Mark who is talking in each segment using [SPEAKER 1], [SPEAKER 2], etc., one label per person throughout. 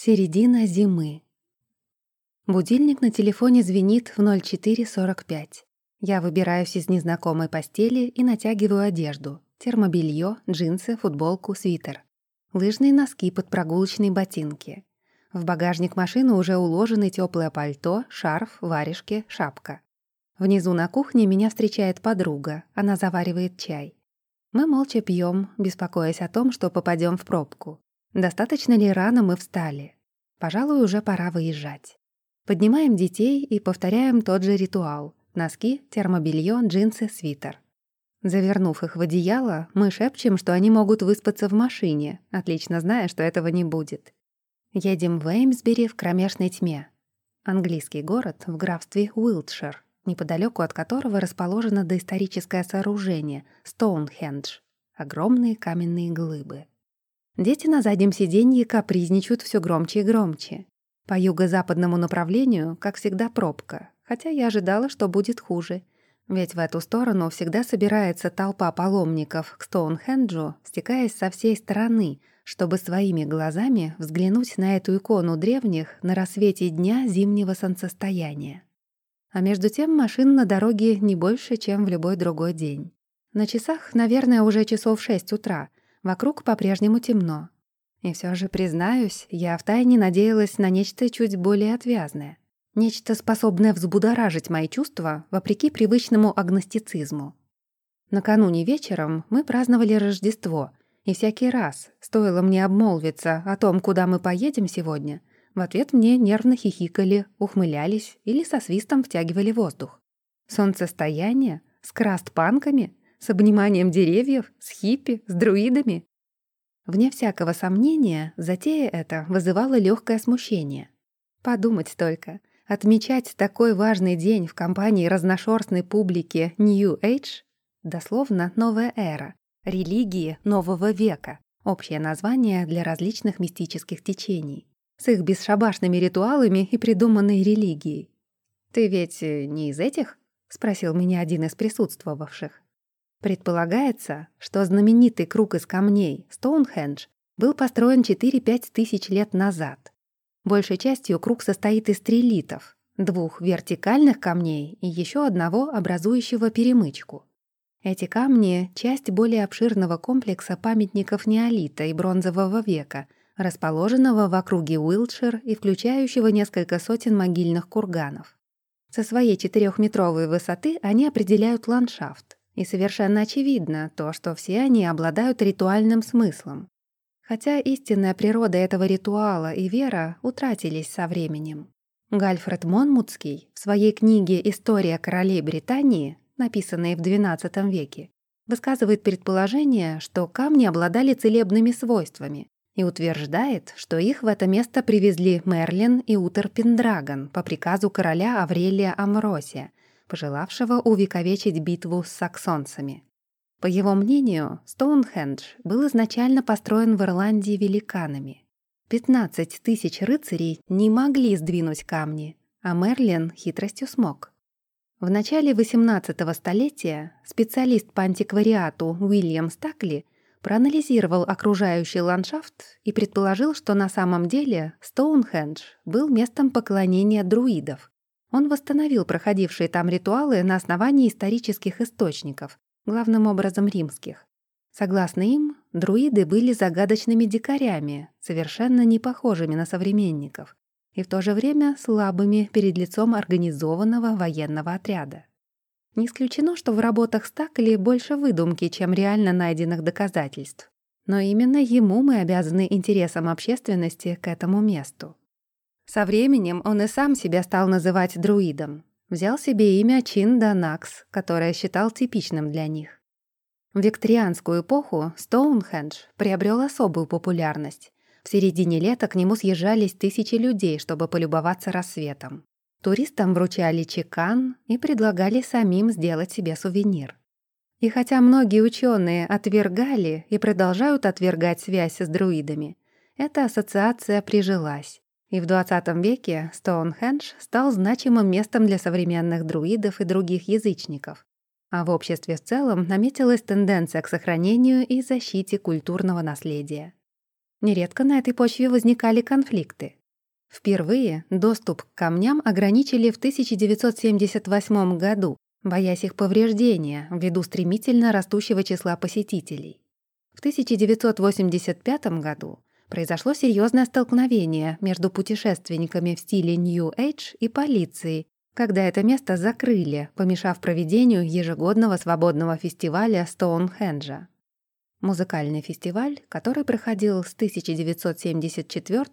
[SPEAKER 1] Середина зимы. Будильник на телефоне звенит в 04.45. Я выбираюсь из незнакомой постели и натягиваю одежду. Термобелье, джинсы, футболку, свитер. Лыжные носки под прогулочные ботинки. В багажник машины уже уложены теплое пальто, шарф, варежки, шапка. Внизу на кухне меня встречает подруга. Она заваривает чай. Мы молча пьем, беспокоясь о том, что попадем в пробку. Достаточно ли рано мы встали? Пожалуй, уже пора выезжать. Поднимаем детей и повторяем тот же ритуал. Носки, термобелье, джинсы, свитер. Завернув их в одеяло, мы шепчем, что они могут выспаться в машине, отлично зная, что этого не будет. Едем в Эймсбери в кромешной тьме. Английский город в графстве Уилтшир, неподалеку от которого расположено доисторическое сооружение — Стоунхендж — огромные каменные глыбы. Дети на заднем сиденье капризничают все громче и громче. По юго-западному направлению, как всегда, пробка, хотя я ожидала, что будет хуже. Ведь в эту сторону всегда собирается толпа паломников к Стоунхенджу, стекаясь со всей стороны, чтобы своими глазами взглянуть на эту икону древних на рассвете дня зимнего солнцестояния. А между тем машин на дороге не больше, чем в любой другой день. На часах, наверное, уже часов шесть утра — Вокруг по-прежнему темно. И все же, признаюсь, я втайне надеялась на нечто чуть более отвязное. Нечто, способное взбудоражить мои чувства, вопреки привычному агностицизму. Накануне вечером мы праздновали Рождество, и всякий раз, стоило мне обмолвиться о том, куда мы поедем сегодня, в ответ мне нервно хихикали, ухмылялись или со свистом втягивали воздух. Солнцестояние? С крастпанками? С обниманием деревьев? С хиппи? С друидами? Вне всякого сомнения, затея эта вызывала легкое смущение. Подумать только, отмечать такой важный день в компании разношерстной публики New Age, дословно «новая эра», религии нового века, общее название для различных мистических течений, с их бесшабашными ритуалами и придуманной религией. «Ты ведь э, не из этих?» — спросил меня один из присутствовавших. Предполагается, что знаменитый круг из камней Стоунхендж был построен 4-5 тысяч лет назад. Большей частью круг состоит из трилитов, двух вертикальных камней и еще одного, образующего перемычку. Эти камни — часть более обширного комплекса памятников неолита и бронзового века, расположенного в округе Уилтшир и включающего несколько сотен могильных курганов. Со своей четырехметровой высоты они определяют ландшафт. И совершенно очевидно то, что все они обладают ритуальным смыслом. Хотя истинная природа этого ритуала и вера утратились со временем. Гальфред Монмутский в своей книге «История королей Британии», написанной в XII веке, высказывает предположение, что камни обладали целебными свойствами и утверждает, что их в это место привезли Мерлин и Утер Пендрагон по приказу короля Аврелия Амросия, пожелавшего увековечить битву с саксонцами. По его мнению, Стоунхендж был изначально построен в Ирландии великанами. 15 тысяч рыцарей не могли сдвинуть камни, а Мерлин хитростью смог. В начале XVIII столетия специалист по антиквариату Уильям Стакли проанализировал окружающий ландшафт и предположил, что на самом деле Стоунхендж был местом поклонения друидов, он восстановил проходившие там ритуалы на основании исторических источников, главным образом римских. Согласно им, друиды были загадочными дикарями, совершенно не похожими на современников, и в то же время слабыми перед лицом организованного военного отряда. Не исключено, что в работах Стакли больше выдумки, чем реально найденных доказательств. Но именно ему мы обязаны интересам общественности к этому месту. Со временем он и сам себя стал называть друидом. Взял себе имя Чинданакс, которое считал типичным для них. В викторианскую эпоху Стоунхендж приобрел особую популярность. В середине лета к нему съезжались тысячи людей, чтобы полюбоваться рассветом. Туристам вручали чекан и предлагали самим сделать себе сувенир. И хотя многие ученые отвергали и продолжают отвергать связь с друидами, эта ассоциация прижилась. И в 20 веке Стоунхендж стал значимым местом для современных друидов и других язычников. А в обществе в целом наметилась тенденция к сохранению и защите культурного наследия. Нередко на этой почве возникали конфликты. Впервые доступ к камням ограничили в 1978 году, боясь их повреждения ввиду стремительно растущего числа посетителей. В 1985 году произошло серьезное столкновение между путешественниками в стиле New Age и полицией, когда это место закрыли, помешав проведению ежегодного свободного фестиваля Стоунхенджа. Музыкальный фестиваль, который проходил с 1974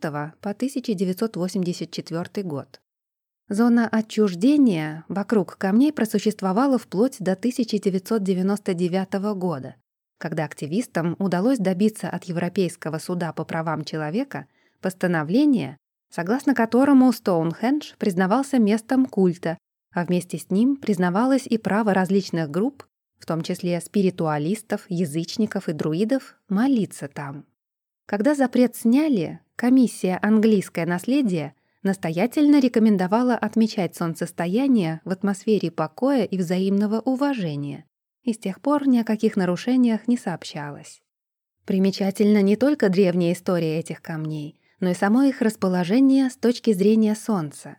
[SPEAKER 1] по 1984 год. Зона отчуждения вокруг камней просуществовала вплоть до 1999 года, когда активистам удалось добиться от Европейского суда по правам человека постановления, согласно которому Стоунхендж признавался местом культа, а вместе с ним признавалось и право различных групп, в том числе спиритуалистов, язычников и друидов, молиться там. Когда запрет сняли, комиссия «Английское наследие» настоятельно рекомендовала отмечать солнцестояние в атмосфере покоя и взаимного уважения, и с тех пор ни о каких нарушениях не сообщалось. Примечательна не только древняя история этих камней, но и само их расположение с точки зрения Солнца.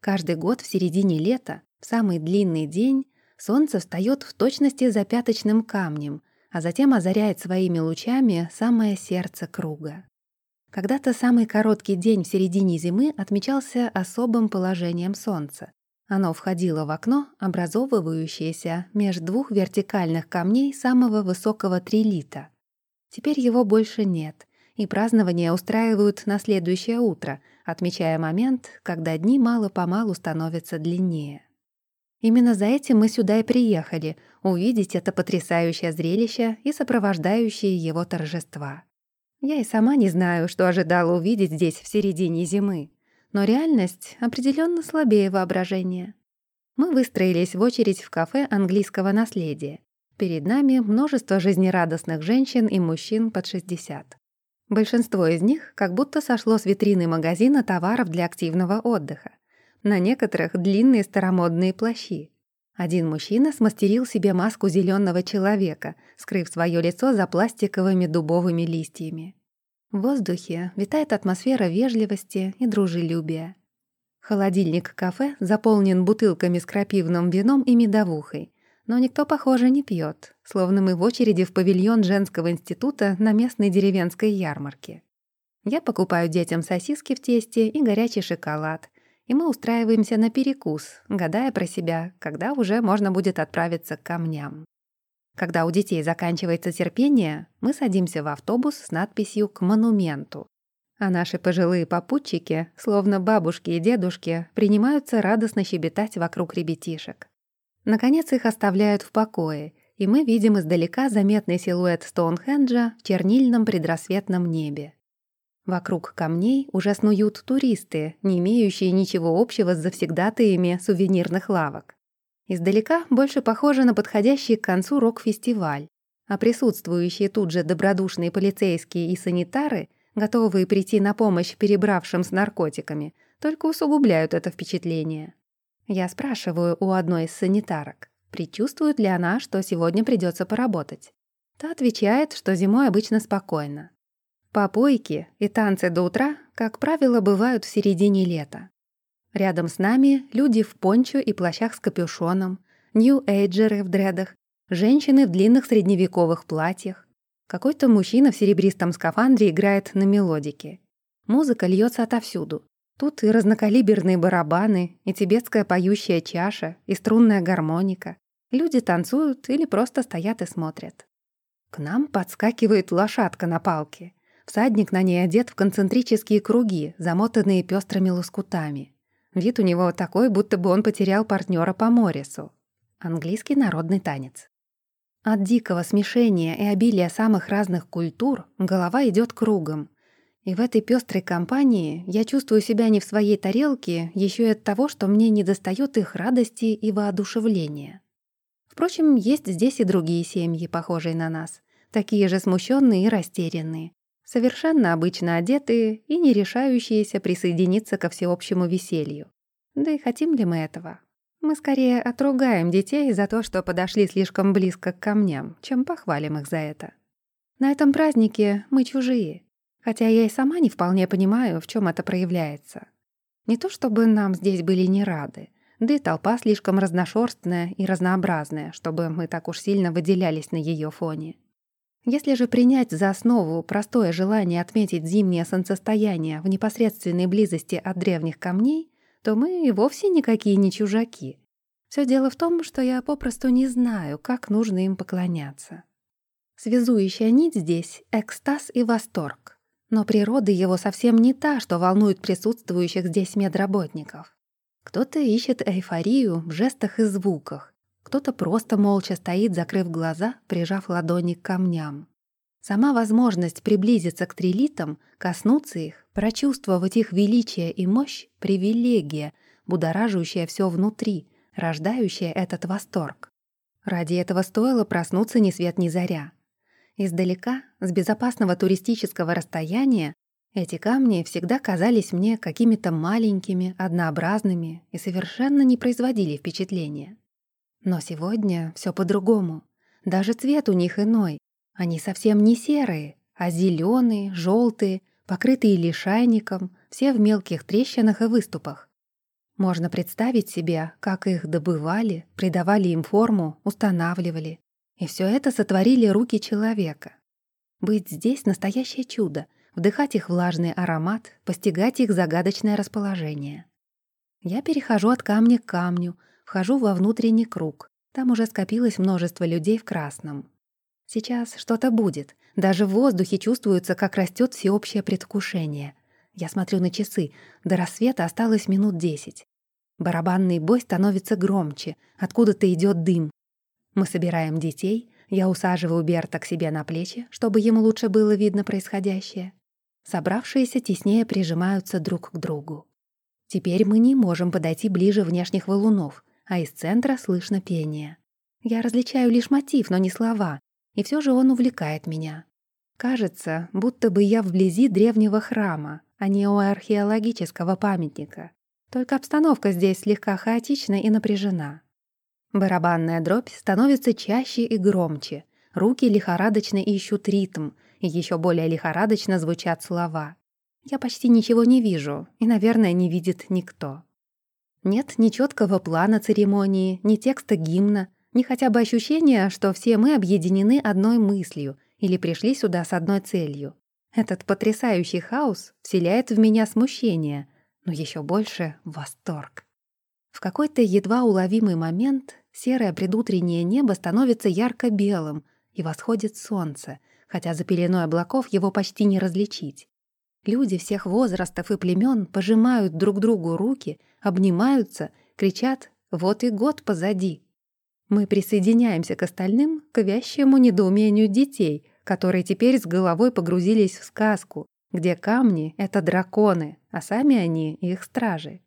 [SPEAKER 1] Каждый год в середине лета, в самый длинный день, Солнце встает в точности за пяточным камнем, а затем озаряет своими лучами самое сердце круга. Когда-то самый короткий день в середине зимы отмечался особым положением Солнца. Оно входило в окно, образовывающееся между двух вертикальных камней самого высокого трилита. Теперь его больше нет, и празднования устраивают на следующее утро, отмечая момент, когда дни мало-помалу становятся длиннее. Именно за этим мы сюда и приехали — увидеть это потрясающее зрелище и сопровождающие его торжества. Я и сама не знаю, что ожидала увидеть здесь в середине зимы. Но реальность определенно слабее воображения. Мы выстроились в очередь в кафе английского наследия. Перед нами множество жизнерадостных женщин и мужчин под 60. Большинство из них как будто сошло с витрины магазина товаров для активного отдыха. На некоторых длинные старомодные плащи. Один мужчина смастерил себе маску зеленого человека, скрыв свое лицо за пластиковыми дубовыми листьями. В воздухе витает атмосфера вежливости и дружелюбия. Холодильник кафе заполнен бутылками с крапивным вином и медовухой, но никто, похоже, не пьет, словно мы в очереди в павильон женского института на местной деревенской ярмарке. Я покупаю детям сосиски в тесте и горячий шоколад, и мы устраиваемся на перекус, гадая про себя, когда уже можно будет отправиться к камням. Когда у детей заканчивается терпение, мы садимся в автобус с надписью «К монументу». А наши пожилые попутчики, словно бабушки и дедушки, принимаются радостно щебетать вокруг ребятишек. Наконец их оставляют в покое, и мы видим издалека заметный силуэт Стоунхенджа в чернильном предрассветном небе. Вокруг камней уже снуют туристы, не имеющие ничего общего с завсегдатаями сувенирных лавок. Издалека больше похоже на подходящий к концу рок-фестиваль, а присутствующие тут же добродушные полицейские и санитары, готовые прийти на помощь перебравшим с наркотиками, только усугубляют это впечатление. Я спрашиваю у одной из санитарок, предчувствует ли она, что сегодня придется поработать. Та отвечает, что зимой обычно спокойно. Попойки и танцы до утра, как правило, бывают в середине лета. Рядом с нами люди в пончо и плащах с капюшоном, нью-эйджеры в дредах, женщины в длинных средневековых платьях. Какой-то мужчина в серебристом скафандре играет на мелодике. Музыка льется отовсюду. Тут и разнокалиберные барабаны, и тибетская поющая чаша, и струнная гармоника. Люди танцуют или просто стоят и смотрят. К нам подскакивает лошадка на палке — Всадник на ней одет в концентрические круги, замотанные пестрыми лоскутами. Вид у него такой, будто бы он потерял партнера по Морису. Английский народный танец. От дикого смешения и обилия самых разных культур голова идет кругом. И в этой пестрой компании я чувствую себя не в своей тарелке еще и от того, что мне недостает их радости и воодушевления. Впрочем, есть здесь и другие семьи, похожие на нас, такие же смущенные и растерянные совершенно обычно одетые и не решающиеся присоединиться ко всеобщему веселью. Да и хотим ли мы этого? Мы скорее отругаем детей за то, что подошли слишком близко к камням, чем похвалим их за это. На этом празднике мы чужие. хотя я и сама не вполне понимаю, в чем это проявляется. Не то чтобы нам здесь были не рады, да и толпа слишком разношерстная и разнообразная, чтобы мы так уж сильно выделялись на ее фоне. Если же принять за основу простое желание отметить зимнее солнцестояние в непосредственной близости от древних камней, то мы и вовсе никакие не чужаки. Все дело в том, что я попросту не знаю, как нужно им поклоняться. Связующая нить здесь — экстаз и восторг. Но природа его совсем не та, что волнует присутствующих здесь медработников. Кто-то ищет эйфорию в жестах и звуках, кто-то просто молча стоит, закрыв глаза, прижав ладони к камням. Сама возможность приблизиться к трилитам, коснуться их, прочувствовать их величие и мощь — привилегия, будоражащая все внутри, рождающая этот восторг. Ради этого стоило проснуться ни свет ни заря. Издалека, с безопасного туристического расстояния, эти камни всегда казались мне какими-то маленькими, однообразными и совершенно не производили впечатления. Но сегодня все по-другому. Даже цвет у них иной. Они совсем не серые, а зеленые, желтые, покрытые лишайником, все в мелких трещинах и выступах. Можно представить себе, как их добывали, придавали им форму, устанавливали. И все это сотворили руки человека. Быть здесь — настоящее чудо — вдыхать их влажный аромат, постигать их загадочное расположение. Я перехожу от камня к камню, вхожу во внутренний круг. Там уже скопилось множество людей в красном. Сейчас что-то будет. Даже в воздухе чувствуется, как растет всеобщее предвкушение. Я смотрю на часы. До рассвета осталось минут десять. Барабанный бой становится громче. Откуда-то идет дым. Мы собираем детей. Я усаживаю Берта к себе на плечи, чтобы ему лучше было видно происходящее. Собравшиеся теснее прижимаются друг к другу. Теперь мы не можем подойти ближе внешних валунов, а из центра слышно пение. Я различаю лишь мотив, но не слова, и все же он увлекает меня. Кажется, будто бы я вблизи древнего храма, а не у археологического памятника. Только обстановка здесь слегка хаотична и напряжена. Барабанная дробь становится чаще и громче. Руки лихорадочно ищут ритм, и еще более лихорадочно звучат слова. Я почти ничего не вижу, и, наверное, не видит никто. Нет ни четкого плана церемонии, ни текста гимна, ни хотя бы ощущения, что все мы объединены одной мыслью или пришли сюда с одной целью. Этот потрясающий хаос вселяет в меня смущение, но еще больше — восторг. В какой-то едва уловимый момент серое предутреннее небо становится ярко-белым, и восходит солнце — хотя за пеленой облаков его почти не различить. Люди всех возрастов и племен пожимают друг другу руки, обнимаются, кричат «Вот и год позади!». Мы присоединяемся к остальным, к вящему недоумению детей, которые теперь с головой погрузились в сказку, где камни — это драконы, а сами они — их стражи.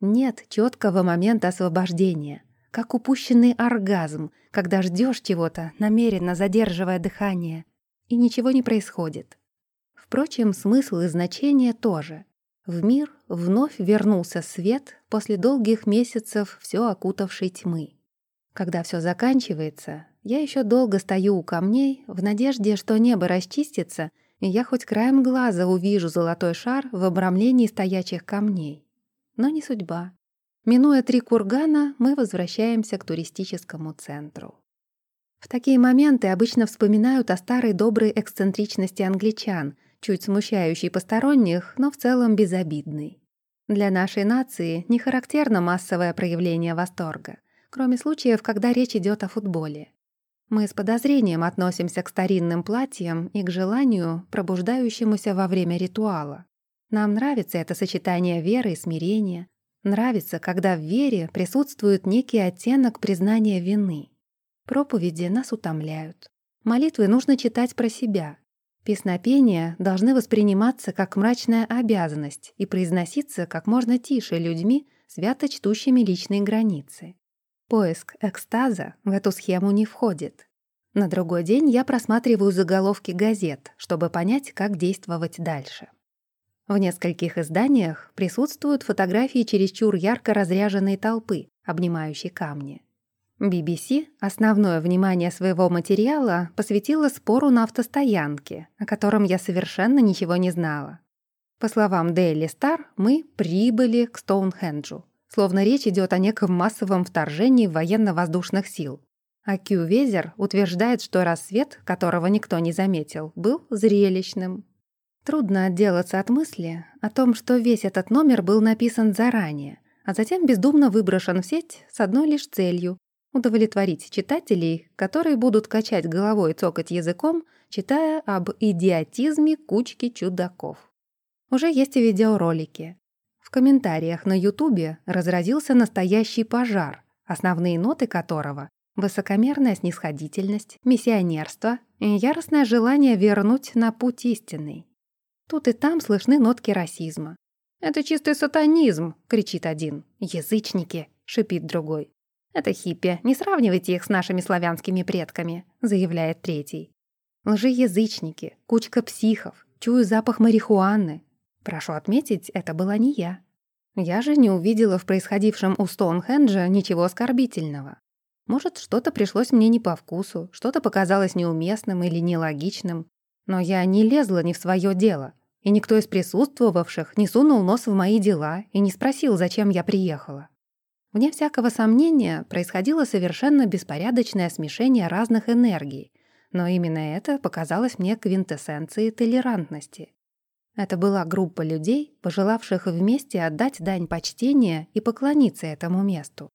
[SPEAKER 1] Нет четкого момента освобождения, как упущенный оргазм, когда ждешь чего-то, намеренно задерживая дыхание, и ничего не происходит. Впрочем, смысл и значение тоже. В мир вновь вернулся свет после долгих месяцев все окутавшей тьмы. Когда все заканчивается, я еще долго стою у камней в надежде, что небо расчистится, и я хоть краем глаза увижу золотой шар в обрамлении стоячих камней. Но не судьба. Минуя три кургана, мы возвращаемся к туристическому центру. В такие моменты обычно вспоминают о старой доброй эксцентричности англичан, чуть смущающей посторонних, но в целом безобидной. Для нашей нации не характерно массовое проявление восторга, кроме случаев, когда речь идет о футболе. Мы с подозрением относимся к старинным платьям и к желанию, пробуждающемуся во время ритуала. Нам нравится это сочетание веры и смирения. Нравится, когда в вере присутствует некий оттенок признания вины. Проповеди нас утомляют. Молитвы нужно читать про себя. Песнопения должны восприниматься как мрачная обязанность и произноситься как можно тише людьми, свято чтущими личные границы. Поиск экстаза в эту схему не входит. На другой день я просматриваю заголовки газет, чтобы понять, как действовать дальше. В нескольких изданиях присутствуют фотографии чересчур ярко разряженной толпы, обнимающей камни. BBC основное внимание своего материала посвятила спору на автостоянке, о котором я совершенно ничего не знала. По словам Daily Star, мы прибыли к Стоунхенджу, словно речь идет о неком массовом вторжении военно-воздушных сил. А Кью Везер утверждает, что рассвет, которого никто не заметил, был зрелищным. Трудно отделаться от мысли о том, что весь этот номер был написан заранее, а затем бездумно выброшен в сеть с одной лишь целью удовлетворить читателей, которые будут качать головой и цокать языком, читая об идиотизме кучки чудаков. Уже есть и видеоролики. В комментариях на Ютубе разразился настоящий пожар, основные ноты которого — высокомерная снисходительность, миссионерство и яростное желание вернуть на путь истинный. Тут и там слышны нотки расизма. «Это чистый сатанизм!» — кричит один. «Язычники!» — шипит другой. «Это хиппи, не сравнивайте их с нашими славянскими предками», — заявляет третий. «Лжеязычники, кучка психов, чую запах марихуаны». Прошу отметить, это была не я. Я же не увидела в происходившем у Стоунхенджа ничего оскорбительного. Может, что-то пришлось мне не по вкусу, что-то показалось неуместным или нелогичным, но я не лезла не в свое дело, и никто из присутствовавших не сунул нос в мои дела и не спросил, зачем я приехала. Вне всякого сомнения, происходило совершенно беспорядочное смешение разных энергий, но именно это показалось мне квинтэссенцией толерантности. Это была группа людей, пожелавших вместе отдать дань почтения и поклониться этому месту.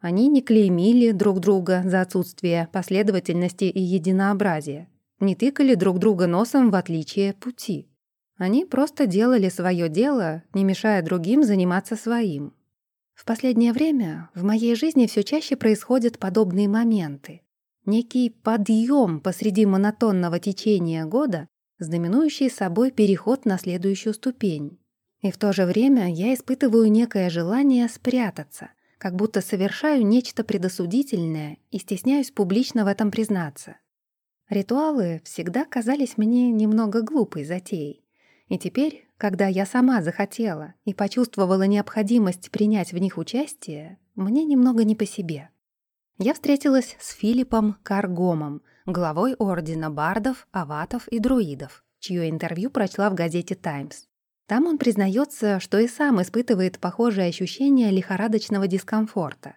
[SPEAKER 1] Они не клеймили друг друга за отсутствие последовательности и единообразия, не тыкали друг друга носом в отличие пути. Они просто делали свое дело, не мешая другим заниматься своим. В последнее время в моей жизни все чаще происходят подобные моменты. Некий подъем посреди монотонного течения года, знаменующий собой переход на следующую ступень. И в то же время я испытываю некое желание спрятаться, как будто совершаю нечто предосудительное и стесняюсь публично в этом признаться. Ритуалы всегда казались мне немного глупой затеей. И теперь, когда я сама захотела и почувствовала необходимость принять в них участие, мне немного не по себе. Я встретилась с Филиппом Каргомом, главой Ордена Бардов, Аватов и Друидов, чье интервью прочла в газете «Таймс». Там он признается, что и сам испытывает похожие ощущения лихорадочного дискомфорта.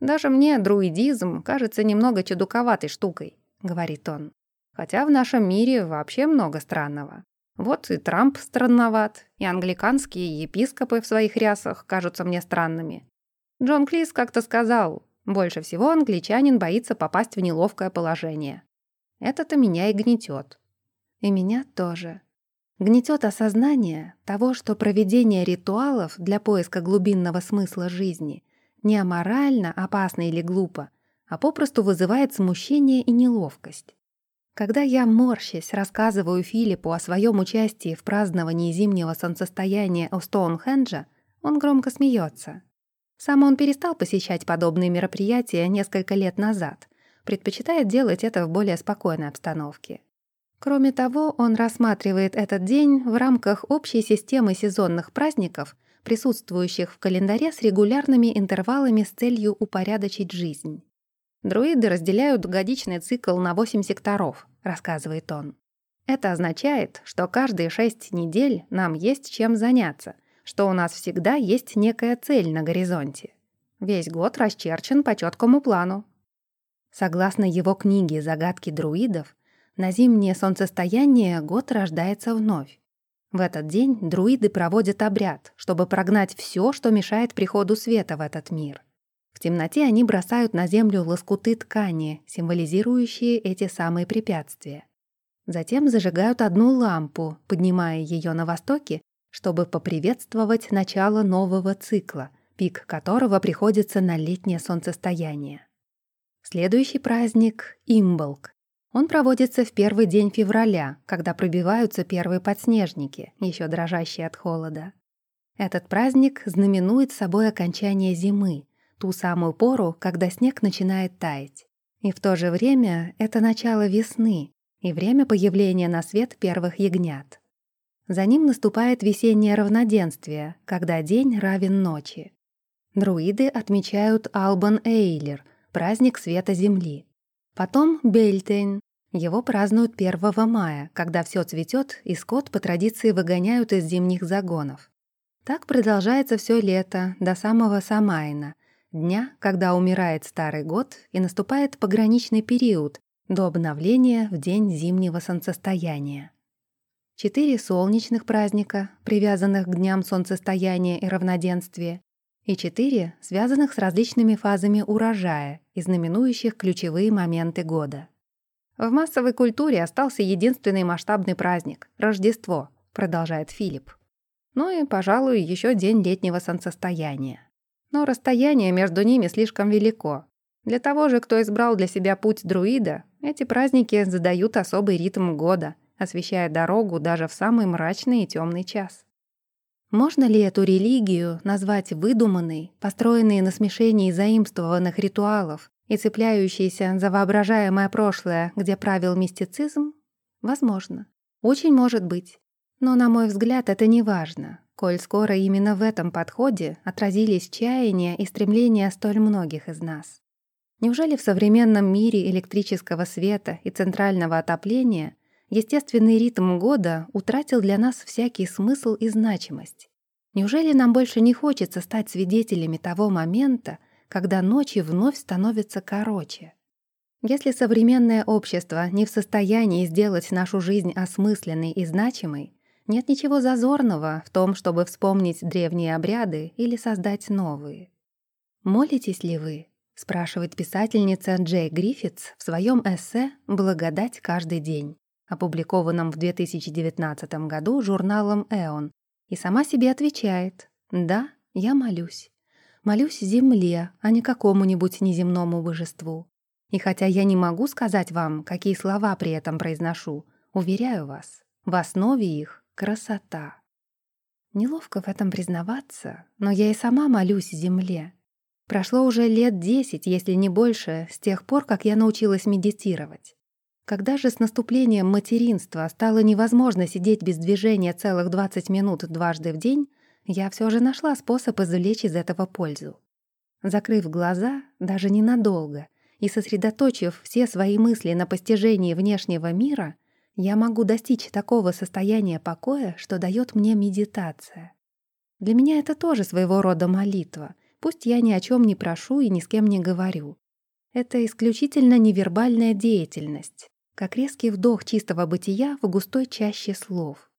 [SPEAKER 1] «Даже мне друидизм кажется немного чудаковатой штукой», — говорит он. «Хотя в нашем мире вообще много странного. Вот и Трамп странноват, и англиканские епископы в своих рясах кажутся мне странными. Джон Клис как-то сказал, больше всего англичанин боится попасть в неловкое положение. Это-то меня и гнетет. И меня тоже. Гнетет осознание того, что проведение ритуалов для поиска глубинного смысла жизни не аморально, опасно или глупо, а попросту вызывает смущение и неловкость. Когда я, морщась, рассказываю Филиппу о своем участии в праздновании зимнего солнцестояния у Стоунхенджа, он громко смеется. Сам он перестал посещать подобные мероприятия несколько лет назад, предпочитает делать это в более спокойной обстановке. Кроме того, он рассматривает этот день в рамках общей системы сезонных праздников, присутствующих в календаре с регулярными интервалами с целью упорядочить жизнь. Друиды разделяют годичный цикл на 8 секторов, рассказывает он. Это означает, что каждые 6 недель нам есть чем заняться, что у нас всегда есть некая цель на горизонте. Весь год расчерчен по четкому плану. Согласно его книге «Загадки друидов», на зимнее солнцестояние год рождается вновь. В этот день друиды проводят обряд, чтобы прогнать все, что мешает приходу света в этот мир. В темноте они бросают на землю лоскуты ткани, символизирующие эти самые препятствия. Затем зажигают одну лампу, поднимая ее на востоке, чтобы поприветствовать начало нового цикла, пик которого приходится на летнее солнцестояние. Следующий праздник — Имболк. Он проводится в первый день февраля, когда пробиваются первые подснежники, еще дрожащие от холода. Этот праздник знаменует собой окончание зимы, ту самую пору, когда снег начинает таять. И в то же время это начало весны и время появления на свет первых ягнят. За ним наступает весеннее равноденствие, когда день равен ночи. Друиды отмечают Албан Эйлер, праздник света Земли. Потом Бельтейн. Его празднуют 1 мая, когда все цветет и скот по традиции выгоняют из зимних загонов. Так продолжается все лето, до самого Самайна, дня, когда умирает старый год и наступает пограничный период до обновления в день зимнего солнцестояния. Четыре солнечных праздника, привязанных к дням солнцестояния и равноденствия, и четыре, связанных с различными фазами урожая и знаменующих ключевые моменты года. В массовой культуре остался единственный масштабный праздник — Рождество, продолжает Филипп. Ну и, пожалуй, еще день летнего солнцестояния. Но расстояние между ними слишком велико. Для того же, кто избрал для себя путь друида, эти праздники задают особый ритм года, освещая дорогу даже в самый мрачный и темный час. Можно ли эту религию назвать выдуманной, построенной на смешении заимствованных ритуалов и цепляющейся за воображаемое прошлое, где правил мистицизм? Возможно. Очень может быть. Но, на мой взгляд, это не важно, коль скоро именно в этом подходе отразились чаяния и стремления столь многих из нас. Неужели в современном мире электрического света и центрального отопления естественный ритм года утратил для нас всякий смысл и значимость? Неужели нам больше не хочется стать свидетелями того момента, когда ночи вновь становятся короче? Если современное общество не в состоянии сделать нашу жизнь осмысленной и значимой, нет ничего зазорного в том, чтобы вспомнить древние обряды или создать новые. «Молитесь ли вы?» — спрашивает писательница Джей Гриффитс в своем эссе «Благодать каждый день», опубликованном в 2019 году журналом «Эон», и сама себе отвечает «Да, я молюсь. Молюсь земле, а не какому-нибудь неземному божеству. И хотя я не могу сказать вам, какие слова при этом произношу, уверяю вас, в основе их Красота. Неловко в этом признаваться, но я и сама молюсь земле. Прошло уже лет десять, если не больше, с тех пор, как я научилась медитировать. Когда же с наступлением материнства стало невозможно сидеть без движения целых 20 минут дважды в день, я все же нашла способ извлечь из этого пользу. Закрыв глаза, даже ненадолго, и сосредоточив все свои мысли на постижении внешнего мира — я могу достичь такого состояния покоя, что дает мне медитация. Для меня это тоже своего рода молитва, пусть я ни о чем не прошу и ни с кем не говорю. Это исключительно невербальная деятельность, как резкий вдох чистого бытия в густой чаще слов.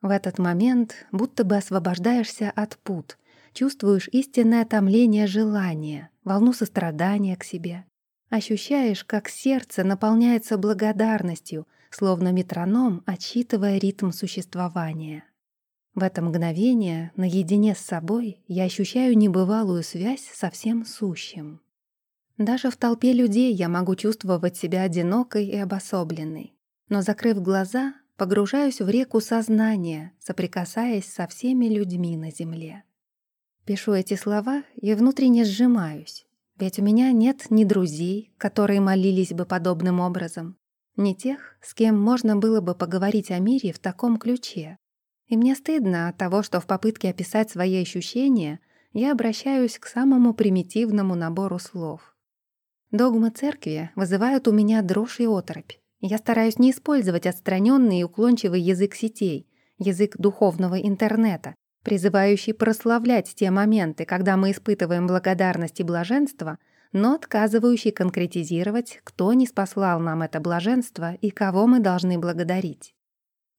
[SPEAKER 1] В этот момент будто бы освобождаешься от пут, чувствуешь истинное томление желания, волну сострадания к себе. Ощущаешь, как сердце наполняется благодарностью — словно метроном, отсчитывая ритм существования. В это мгновение, наедине с собой, я ощущаю небывалую связь со всем сущим. Даже в толпе людей я могу чувствовать себя одинокой и обособленной. Но, закрыв глаза, погружаюсь в реку сознания, соприкасаясь со всеми людьми на земле. Пишу эти слова и внутренне сжимаюсь, ведь у меня нет ни друзей, которые молились бы подобным образом, не тех, с кем можно было бы поговорить о мире в таком ключе. И мне стыдно от того, что в попытке описать свои ощущения я обращаюсь к самому примитивному набору слов. Догмы церкви вызывают у меня дрожь и оторопь. Я стараюсь не использовать отстраненный и уклончивый язык сетей, язык духовного интернета, призывающий прославлять те моменты, когда мы испытываем благодарность и блаженство — но отказывающий конкретизировать, кто не спаслал нам это блаженство и кого мы должны благодарить.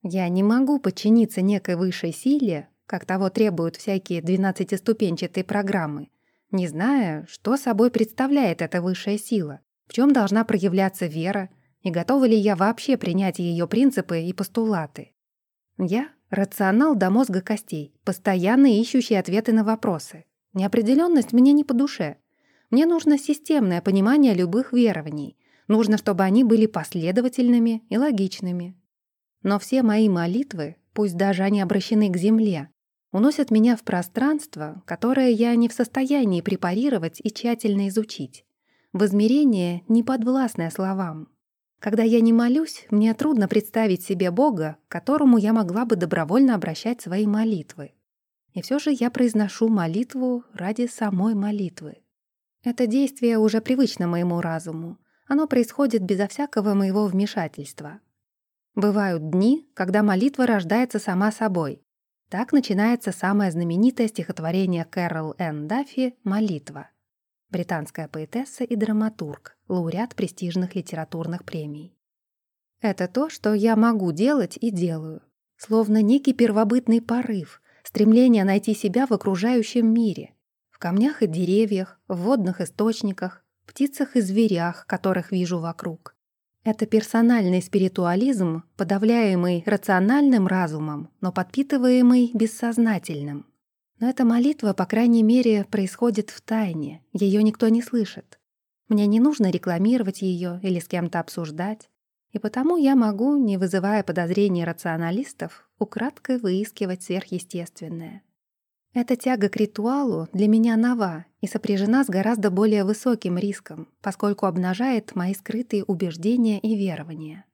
[SPEAKER 1] Я не могу подчиниться некой высшей силе, как того требуют всякие двенадцатиступенчатые программы, не зная, что собой представляет эта высшая сила, в чем должна проявляться вера и готова ли я вообще принять ее принципы и постулаты. Я — рационал до мозга костей, постоянно ищущий ответы на вопросы. Неопределенность мне не по душе, мне нужно системное понимание любых верований. Нужно, чтобы они были последовательными и логичными. Но все мои молитвы, пусть даже они обращены к земле, уносят меня в пространство, которое я не в состоянии препарировать и тщательно изучить. В измерение, не подвластное словам. Когда я не молюсь, мне трудно представить себе Бога, которому я могла бы добровольно обращать свои молитвы. И все же я произношу молитву ради самой молитвы. Это действие уже привычно моему разуму. Оно происходит безо всякого моего вмешательства. Бывают дни, когда молитва рождается сама собой. Так начинается самое знаменитое стихотворение Кэрол Н. Даффи «Молитва». Британская поэтесса и драматург, лауреат престижных литературных премий. Это то, что я могу делать и делаю. Словно некий первобытный порыв, стремление найти себя в окружающем мире. Камнях и деревьях, в водных источниках, птицах и зверях, которых вижу вокруг. Это персональный спиритуализм, подавляемый рациональным разумом, но подпитываемый бессознательным. Но эта молитва, по крайней мере, происходит в тайне, ее никто не слышит. Мне не нужно рекламировать ее или с кем-то обсуждать, и потому я могу, не вызывая подозрений рационалистов, украдкой выискивать сверхъестественное. Эта тяга к ритуалу для меня нова и сопряжена с гораздо более высоким риском, поскольку обнажает мои скрытые убеждения и верования.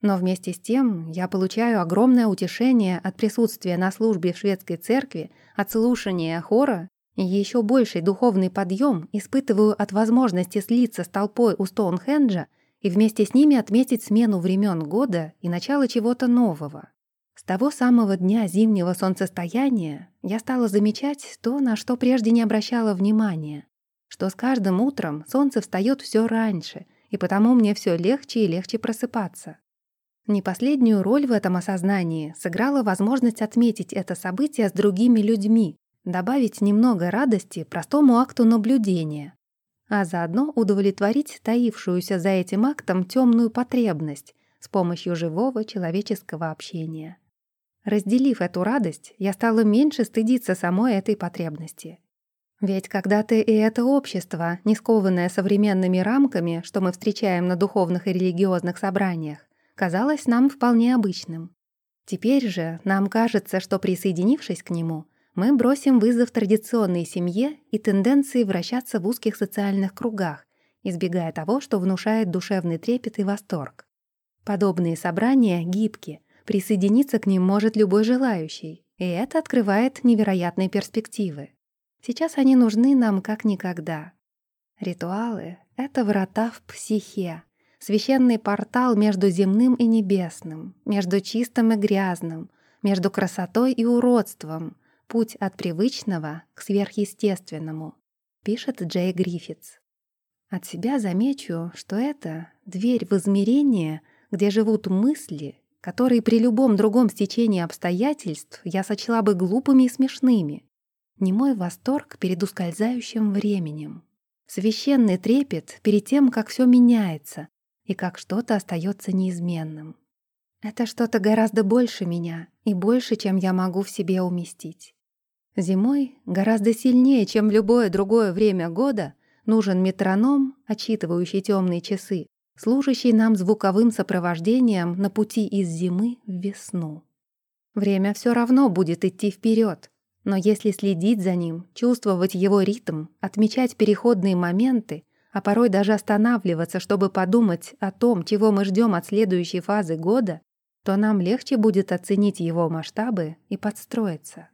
[SPEAKER 1] Но вместе с тем я получаю огромное утешение от присутствия на службе в шведской церкви, от слушания хора и еще больший духовный подъем испытываю от возможности слиться с толпой у Стоунхенджа и вместе с ними отметить смену времен года и начало чего-то нового. С того самого дня зимнего солнцестояния я стала замечать то, на что прежде не обращала внимания, что с каждым утром солнце встает все раньше, и потому мне все легче и легче просыпаться. Не последнюю роль в этом осознании сыграла возможность отметить это событие с другими людьми, добавить немного радости простому акту наблюдения, а заодно удовлетворить таившуюся за этим актом темную потребность с помощью живого человеческого общения. Разделив эту радость, я стала меньше стыдиться самой этой потребности. Ведь когда-то и это общество, не скованное современными рамками, что мы встречаем на духовных и религиозных собраниях, казалось нам вполне обычным. Теперь же нам кажется, что присоединившись к нему, мы бросим вызов традиционной семье и тенденции вращаться в узких социальных кругах, избегая того, что внушает душевный трепет и восторг. Подобные собрания гибкие. Присоединиться к ним может любой желающий, и это открывает невероятные перспективы. Сейчас они нужны нам как никогда. Ритуалы — это врата в психе, священный портал между земным и небесным, между чистым и грязным, между красотой и уродством, путь от привычного к сверхъестественному, пишет Джей Гриффитс. От себя замечу, что это дверь в измерение, где живут мысли, которые при любом другом стечении обстоятельств я сочла бы глупыми и смешными. Не мой восторг перед ускользающим временем. Священный трепет перед тем, как все меняется и как что-то остается неизменным. Это что-то гораздо больше меня и больше, чем я могу в себе уместить. Зимой гораздо сильнее, чем в любое другое время года, нужен метроном, отчитывающий темные часы, служащий нам звуковым сопровождением на пути из зимы в весну. Время все равно будет идти вперед, но если следить за ним, чувствовать его ритм, отмечать переходные моменты, а порой даже останавливаться, чтобы подумать о том, чего мы ждем от следующей фазы года, то нам легче будет оценить его масштабы и подстроиться.